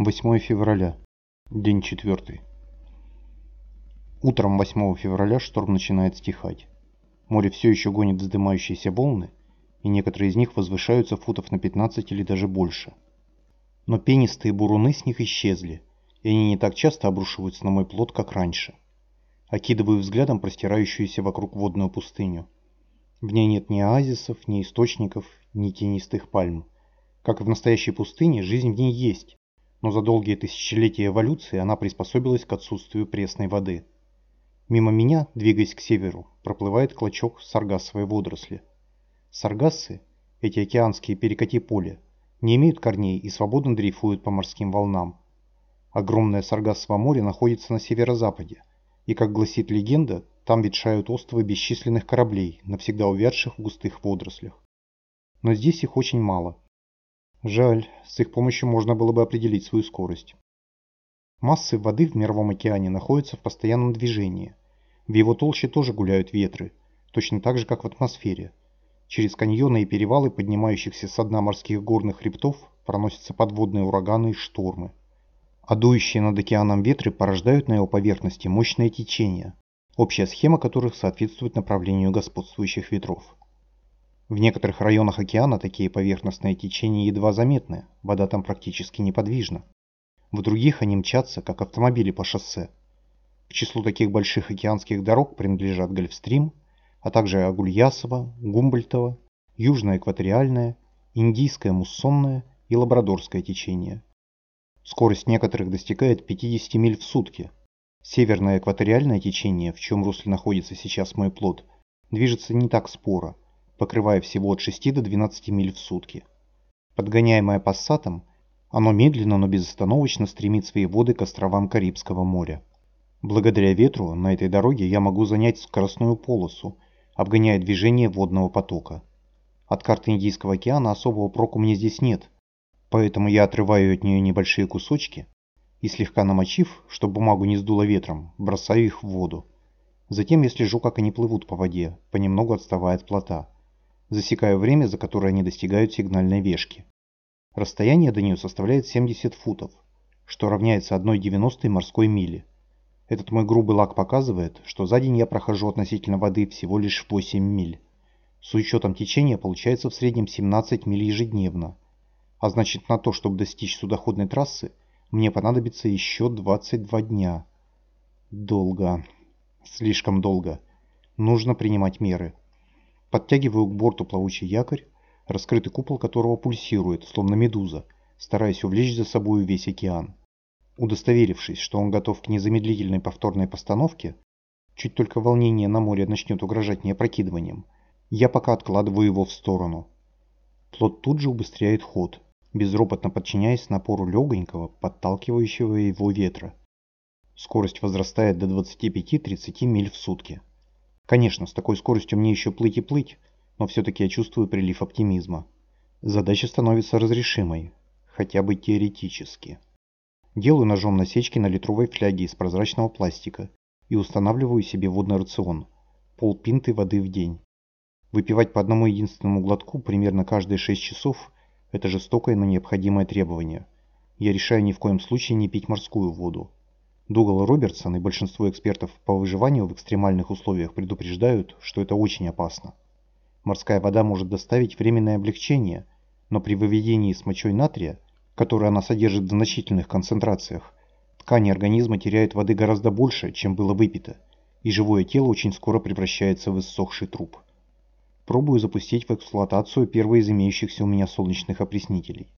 8 февраля. День четвертый. Утром 8 февраля шторм начинает стихать. Море все еще гонит вздымающиеся волны, и некоторые из них возвышаются футов на 15 или даже больше. Но пенистые буруны с них исчезли, и они не так часто обрушиваются на мой плот, как раньше. Окидываю взглядом простирающуюся вокруг водную пустыню. В ней нет ни оазисов, ни источников, ни тенистых пальм. Как и в настоящей пустыне, жизнь в ней есть, но за долгие тысячелетия эволюции она приспособилась к отсутствию пресной воды. Мимо меня, двигаясь к северу, проплывает клочок саргассовой водоросли. Саргассы, эти океанские перекати поля, не имеют корней и свободно дрейфуют по морским волнам. Огромное Саргассово море находится на северо-западе, и, как гласит легенда, там ветшают островы бесчисленных кораблей, навсегда увядших в густых водорослях. Но здесь их очень мало – Жаль, с их помощью можно было бы определить свою скорость. Массы воды в Мировом океане находятся в постоянном движении. В его толще тоже гуляют ветры, точно так же, как в атмосфере. Через каньоны и перевалы поднимающихся с дна морских горных хребтов проносятся подводные ураганы и штормы. А дующие над океаном ветры порождают на его поверхности мощные течения, общая схема которых соответствует направлению господствующих ветров. В некоторых районах океана такие поверхностные течения едва заметны, вода там практически неподвижна. В других они мчатся, как автомобили по шоссе. К числу таких больших океанских дорог принадлежат Гольфстрим, а также Агульясово, Гумбольтово, Южное экваториальное, Индийское муссонное и Лабрадорское течение. Скорость некоторых достигает 50 миль в сутки. Северное экваториальное течение, в чем русле находится сейчас мой плод, движется не так споро – покрывая всего от 6 до 12 миль в сутки. Подгоняемое пассатом, оно медленно, но безостановочно стремит свои воды к островам Карибского моря. Благодаря ветру на этой дороге я могу занять скоростную полосу, обгоняя движение водного потока. От карты Индийского океана особого проку мне здесь нет, поэтому я отрываю от нее небольшие кусочки и, слегка намочив, чтобы бумагу не сдуло ветром, бросаю их в воду. Затем я слежу, как они плывут по воде, понемногу отставая от плота засекаю время, за которое они достигают сигнальной вешки. Расстояние до нее составляет 70 футов, что равняется 1,90 морской мили. Этот мой грубый лак показывает, что за день я прохожу относительно воды всего лишь 8 миль. С учетом течения получается в среднем 17 миль ежедневно. А значит на то, чтобы достичь судоходной трассы, мне понадобится еще 22 дня. Долго. Слишком долго. Нужно принимать меры. Подтягиваю к борту плавучий якорь, раскрытый купол которого пульсирует, словно медуза, стараясь увлечь за собою весь океан. Удостоверившись, что он готов к незамедлительной повторной постановке, чуть только волнение на море начнет угрожать мне опрокидыванием, я пока откладываю его в сторону. Плот тут же убыстряет ход, безропотно подчиняясь напору легонького, подталкивающего его ветра. Скорость возрастает до 25-30 миль в сутки. Конечно, с такой скоростью мне еще плыть и плыть, но все-таки я чувствую прилив оптимизма. Задача становится разрешимой, хотя бы теоретически. Делаю ножом насечки на литровой фляге из прозрачного пластика и устанавливаю себе водный рацион – полпинты воды в день. Выпивать по одному единственному глотку примерно каждые 6 часов – это жестокое, но необходимое требование. Я решаю ни в коем случае не пить морскую воду. Дугал Робертсон и большинство экспертов по выживанию в экстремальных условиях предупреждают, что это очень опасно. Морская вода может доставить временное облегчение, но при выведении с мочой натрия, который она содержит в значительных концентрациях, ткани организма теряют воды гораздо больше, чем было выпито, и живое тело очень скоро превращается в иссохший труп. Пробую запустить в эксплуатацию первый из имеющихся у меня солнечных опреснителей.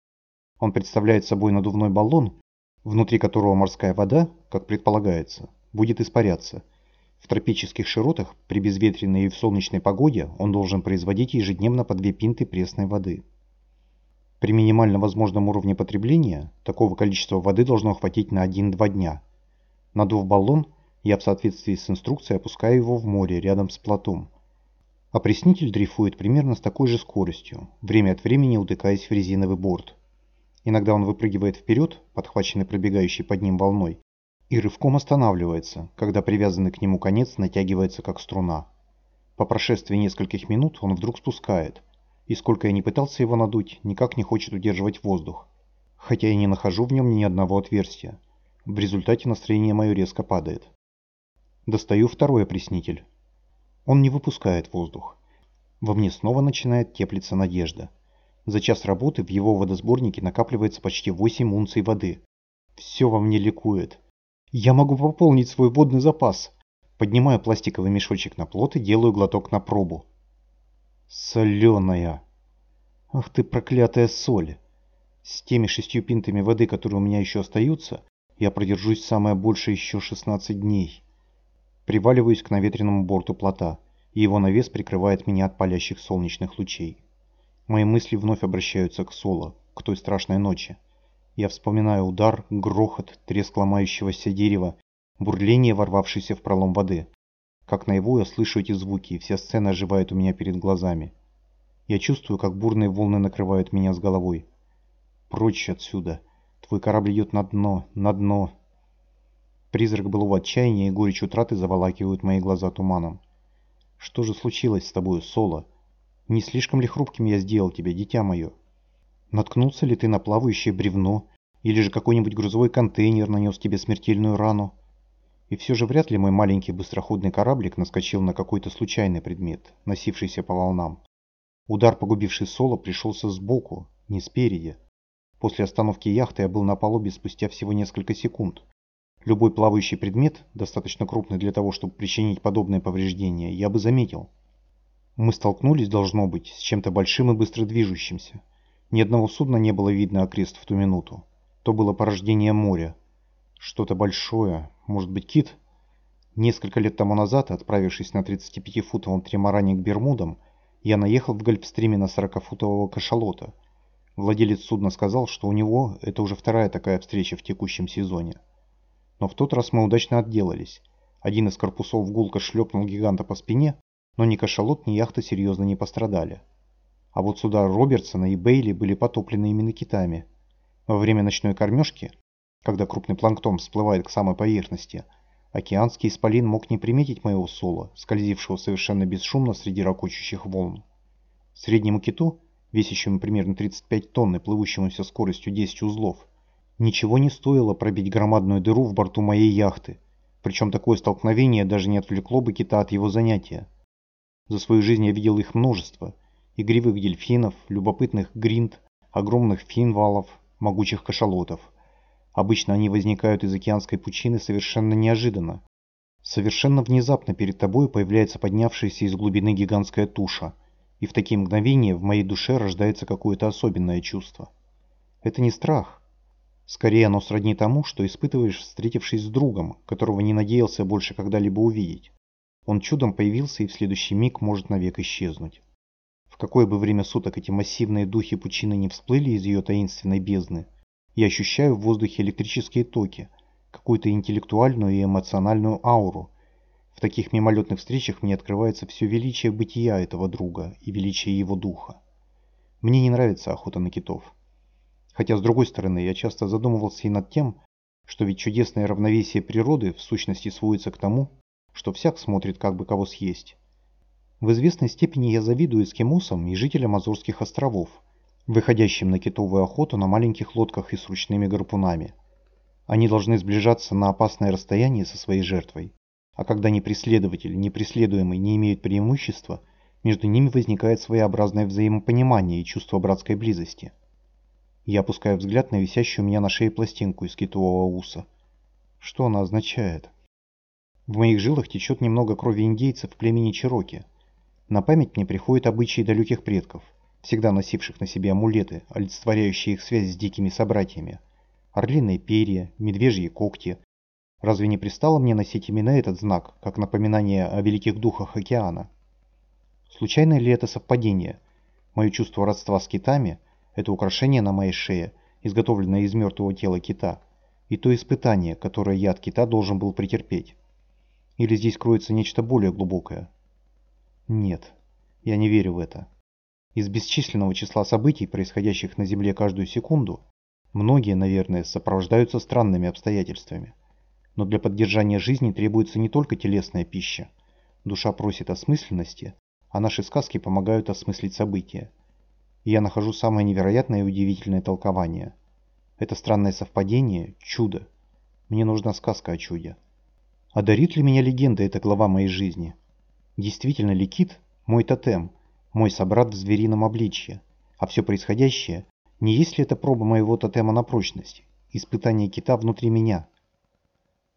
Он представляет собой надувной баллон, внутри которого морская вода, как предполагается, будет испаряться. В тропических широтах при безветренной и в солнечной погоде он должен производить ежедневно по 2 пинты пресной воды. При минимально возможном уровне потребления такого количества воды должно хватить на 1-2 дня. Надув баллон, я в соответствии с инструкцией опускаю его в море рядом с плотом. Опреснитель дрейфует примерно с такой же скоростью, время от времени утыкаясь в резиновый борт – Иногда он выпрыгивает вперед, подхваченный пробегающей под ним волной, и рывком останавливается, когда привязанный к нему конец натягивается как струна. По прошествии нескольких минут он вдруг спускает, и сколько я не пытался его надуть, никак не хочет удерживать воздух. хотя я не нахожу в нем ни одного отверстия. В результате настроение мое резко падает. Достаю второй опреснитель. Он не выпускает воздух. Во мне снова начинает теплиться надежда. За час работы в его водосборнике накапливается почти 8 унций воды. Все во мне ликует. Я могу пополнить свой водный запас. Поднимаю пластиковый мешочек на плот и делаю глоток на пробу. Соленая. Ах ты проклятая соль. С теми шестью пинтами воды, которые у меня еще остаются, я продержусь самое большее еще 16 дней. Приваливаюсь к наветренному борту плота, и его навес прикрывает меня от палящих солнечных лучей. Мои мысли вновь обращаются к Соло, к той страшной ночи. Я вспоминаю удар, грохот, треск ломающегося дерева, бурление, ворвавшееся в пролом воды. Как наяву я слышу эти звуки, и вся сцена оживает у меня перед глазами. Я чувствую, как бурные волны накрывают меня с головой. Прочь отсюда. Твой корабль идет на дно, на дно. Призрак былого отчаяния и горечь утраты заволакивают мои глаза туманом. Что же случилось с тобою, Соло? Не слишком ли хрупким я сделал тебя, дитя мое? Наткнулся ли ты на плавающее бревно, или же какой-нибудь грузовой контейнер нанес тебе смертельную рану? И все же вряд ли мой маленький быстроходный кораблик наскочил на какой-то случайный предмет, носившийся по волнам. Удар, погубивший Соло, пришелся сбоку, не спереди. После остановки яхты я был на палубе спустя всего несколько секунд. Любой плавающий предмет, достаточно крупный для того, чтобы причинить подобное повреждение, я бы заметил. Мы столкнулись, должно быть, с чем-то большим и быстро движущимся. Ни одного судна не было видно окрест в ту минуту. То было порождение моря. Что-то большое, может быть кит? Несколько лет тому назад, отправившись на 35-футовом тримаране к Бермудам, я наехал в гольфстриме на 40-футового кашалота. Владелец судна сказал, что у него это уже вторая такая встреча в текущем сезоне. Но в тот раз мы удачно отделались. Один из корпусов гулко шлепнул гиганта по спине, но ни кашалот, ни яхта серьезно не пострадали. А вот суда Робертсона и Бейли были потоплены именно китами. Во время ночной кормежки, когда крупный планктон всплывает к самой поверхности, океанский исполин мог не приметить моего сола, скользившего совершенно бесшумно среди ракочущих волн. Среднему киту, весящему примерно 35 тонн и плывущему со скоростью 10 узлов, ничего не стоило пробить громадную дыру в борту моей яхты, причем такое столкновение даже не отвлекло бы кита от его занятия. За свою жизнь я видел их множество. Игривых дельфинов, любопытных гринд, огромных финвалов, могучих кашалотов. Обычно они возникают из океанской пучины совершенно неожиданно. Совершенно внезапно перед тобой появляется поднявшаяся из глубины гигантская туша, и в такие мгновения в моей душе рождается какое-то особенное чувство. Это не страх. Скорее оно сродни тому, что испытываешь, встретившись с другом, которого не надеялся больше когда-либо увидеть. Он чудом появился и в следующий миг может навек исчезнуть. В какое бы время суток эти массивные духи пучины не всплыли из ее таинственной бездны, я ощущаю в воздухе электрические токи, какую-то интеллектуальную и эмоциональную ауру. В таких мимолетных встречах мне открывается все величие бытия этого друга и величие его духа. Мне не нравится охота на китов. Хотя, с другой стороны, я часто задумывался и над тем, что ведь чудесное равновесие природы в сущности сводится к тому, что всяк смотрит как бы кого съесть. В известной степени я завидую эскимосам и жителям Азорских островов, выходящим на китовую охоту на маленьких лодках и с ручными гарпунами. Они должны сближаться на опасное расстояние со своей жертвой, а когда ни преследователь, ни преследуемый не имеют преимущества, между ними возникает своеобразное взаимопонимание и чувство братской близости. Я опускаю взгляд на висящую у меня на шее пластинку из китового уса. Что она означает? В моих жилах течет немного крови индейцев племени Чироки. На память мне приходят обычаи далеких предков, всегда носивших на себе амулеты, олицетворяющие их связь с дикими собратьями. Орлиные перья, медвежьи когти. Разве не пристало мне носить именно этот знак, как напоминание о великих духах океана? Случайно ли это совпадение? Мое чувство родства с китами – это украшение на моей шее, изготовленное из мертвого тела кита, и то испытание, которое я от кита должен был претерпеть. Или здесь кроется нечто более глубокое? Нет, я не верю в это. Из бесчисленного числа событий, происходящих на Земле каждую секунду, многие, наверное, сопровождаются странными обстоятельствами. Но для поддержания жизни требуется не только телесная пища. Душа просит осмысленности, а наши сказки помогают осмыслить события. И я нахожу самое невероятное и удивительное толкование. Это странное совпадение – чудо. Мне нужна сказка о чуде. Одарит ли меня легенда эта глава моей жизни? Действительно ли кит – мой тотем, мой собрат в зверином обличье? А все происходящее – не есть ли это проба моего тотема на прочность? Испытание кита внутри меня?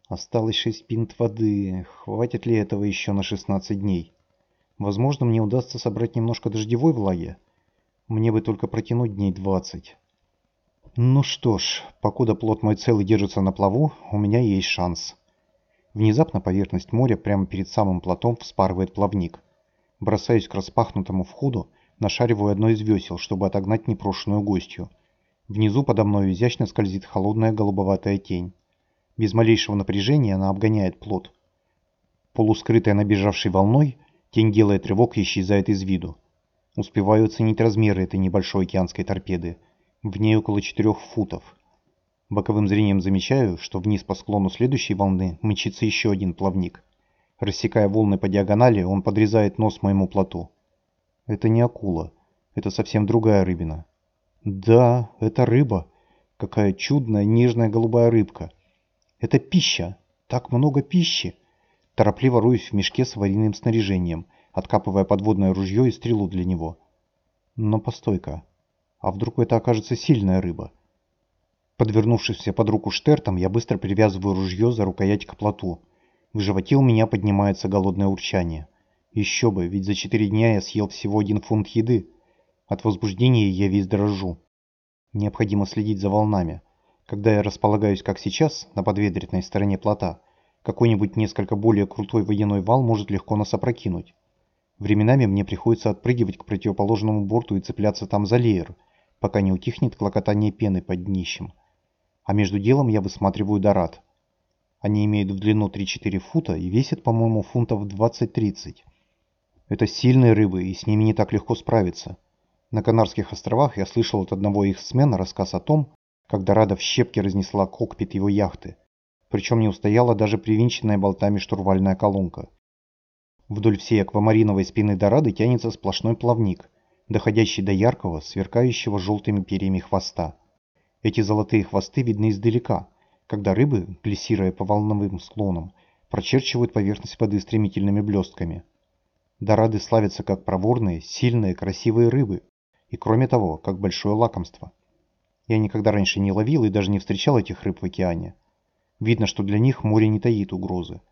Осталось шесть пинт воды. Хватит ли этого еще на 16 дней? Возможно, мне удастся собрать немножко дождевой влаги. Мне бы только протянуть дней 20. Ну что ж, покуда плод мой целый держится на плаву, у меня есть шанс. Внезапно поверхность моря прямо перед самым плотом вспарывает плавник. Бросаюсь к распахнутому входу, нашариваю одно из весел, чтобы отогнать непрошенную гостью. Внизу подо мной изящно скользит холодная голубоватая тень. Без малейшего напряжения она обгоняет плот. Полускрытая набежавшей волной, тень делает рывок и исчезает из виду. Успеваю оценить размеры этой небольшой океанской торпеды. В ней около 4 футов. Боковым зрением замечаю, что вниз по склону следующей волны мчится еще один плавник. Рассекая волны по диагонали, он подрезает нос моему плоту. Это не акула. Это совсем другая рыбина. Да, это рыба. Какая чудная, нежная голубая рыбка. Это пища. Так много пищи. Торопливо роюсь в мешке с аварийным снаряжением, откапывая подводное ружье и стрелу для него. Но постой-ка. А вдруг это окажется сильная рыба? Подвернувшись под руку штертом, я быстро привязываю ружье за рукоять к плоту. В животе у меня поднимается голодное урчание. Еще бы, ведь за четыре дня я съел всего один фунт еды. От возбуждения я весь дрожу. Необходимо следить за волнами. Когда я располагаюсь, как сейчас, на подветренной стороне плота, какой-нибудь несколько более крутой водяной вал может легко нас опрокинуть. Временами мне приходится отпрыгивать к противоположному борту и цепляться там за леер, пока не утихнет клокотание пены под днищем. А между делом я высматриваю дорад. Они имеют в длину 3-4 фута и весят, по-моему, фунтов 20-30. Это сильные рыбы, и с ними не так легко справиться. На Канарских островах я слышал от одного их смена рассказ о том, когда Рада в щепки разнесла кокпит его яхты, причем не устояла даже привинченная болтами штурвальная колонка. Вдоль всей аквамариновой спины Дорады тянется сплошной плавник, доходящий до яркого, сверкающего желтыми перьями хвоста. Эти золотые хвосты видны издалека, когда рыбы, глиссируя по волновым склонам, прочерчивают поверхность воды стремительными блестками. Дорады славятся как проворные, сильные, красивые рыбы, и кроме того, как большое лакомство. Я никогда раньше не ловил и даже не встречал этих рыб в океане. Видно, что для них море не таит угрозы.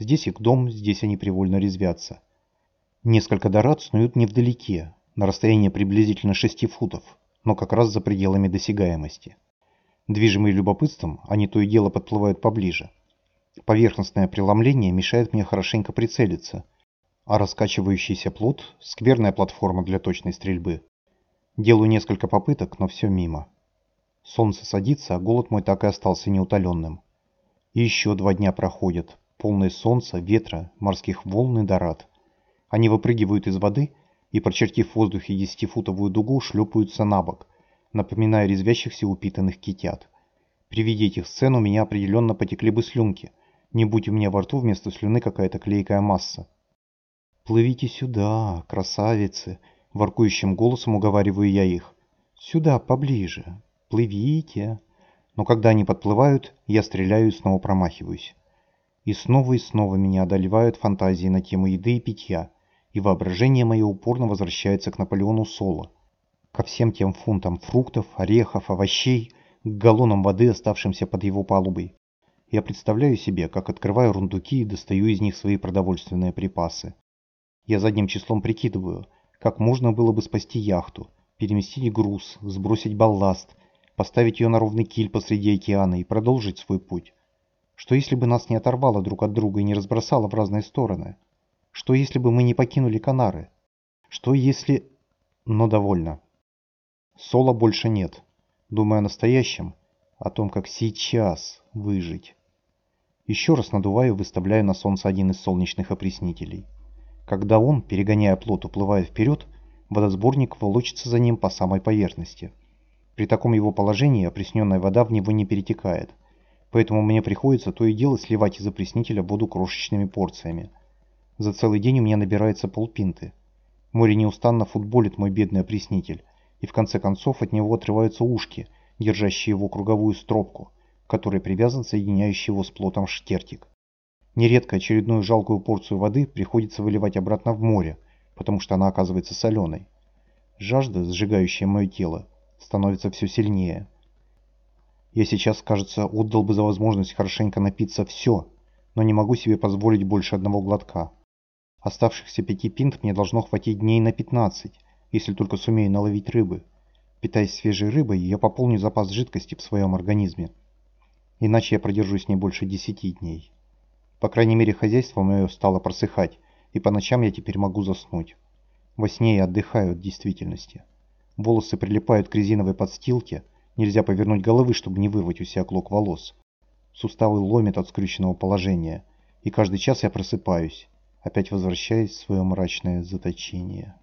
Здесь их дом, здесь они привольно резвятся. Несколько дорад снуют невдалеке, на расстоянии приблизительно 6 футов, но как раз за пределами досягаемости. Движимые любопытством, они то и дело подплывают поближе. Поверхностное преломление мешает мне хорошенько прицелиться, а раскачивающийся плот – скверная платформа для точной стрельбы. Делаю несколько попыток, но все мимо. Солнце садится, а голод мой так и остался неутоленным. И еще два дня проходят, полные солнца, ветра, морских волн и дорад. Они выпрыгивают из воды и, прочертив в воздухе десятифутовую дугу, шлепаются на бок, напоминая резвящихся упитанных китят. При виде этих сцен у меня определенно потекли бы слюнки, не будь у меня во рту вместо слюны какая-то клейкая масса. «Плывите сюда, красавицы!» – воркующим голосом уговариваю я их. «Сюда, поближе, Плывите. Но когда они подплывают, я стреляю и снова промахиваюсь. И снова и снова меня одолевают фантазии на тему еды и питья, и воображение мое упорно возвращается к Наполеону Соло, ко всем тем фунтам фруктов, орехов, овощей, к галлонам воды, оставшимся под его палубой. Я представляю себе, как открываю рундуки и достаю из них свои продовольственные припасы. Я задним числом прикидываю, как можно было бы спасти яхту, переместить груз, сбросить балласт – поставить ее на ровный киль посреди океана и продолжить свой путь? Что если бы нас не оторвало друг от друга и не разбросало в разные стороны? Что если бы мы не покинули Канары? Что если... Но довольно. Соло больше нет. Думаю о настоящем, о том, как сейчас выжить. Еще раз надуваю выставляю на солнце один из солнечных опреснителей. Когда он, перегоняя плот, уплывает вперед, водосборник волочится за ним по самой поверхности – при таком его положении опресненная вода в него не перетекает, поэтому мне приходится то и дело сливать из опреснителя воду крошечными порциями. За целый день у меня набирается полпинты. Море неустанно футболит мой бедный опреснитель, и в конце концов от него отрываются ушки, держащий его круговую стропку, которой привязан соединяющий его с плотом штертик. Нередко очередную жалкую порцию воды приходится выливать обратно в море, потому что она оказывается соленой. Жажда, сжигающая мое тело, становится все сильнее. Я сейчас, кажется, отдал бы за возможность хорошенько напиться все, но не могу себе позволить больше одного глотка. Оставшихся пяти пинт мне должно хватить дней на 15, если только сумею наловить рыбы. Питаясь свежей рыбой, я пополню запас жидкости в своем организме. Иначе я продержусь не больше 10 дней. По крайней мере, хозяйство мое стало просыхать, и по ночам я теперь могу заснуть. Во сне я отдыхаю от действительности. Волосы прилипают к резиновой подстилке, нельзя повернуть головы, чтобы не вырвать у себя клок волос. Суставы ломят от скрюченного положения, и каждый час я просыпаюсь, опять возвращаясь в свое мрачное заточение.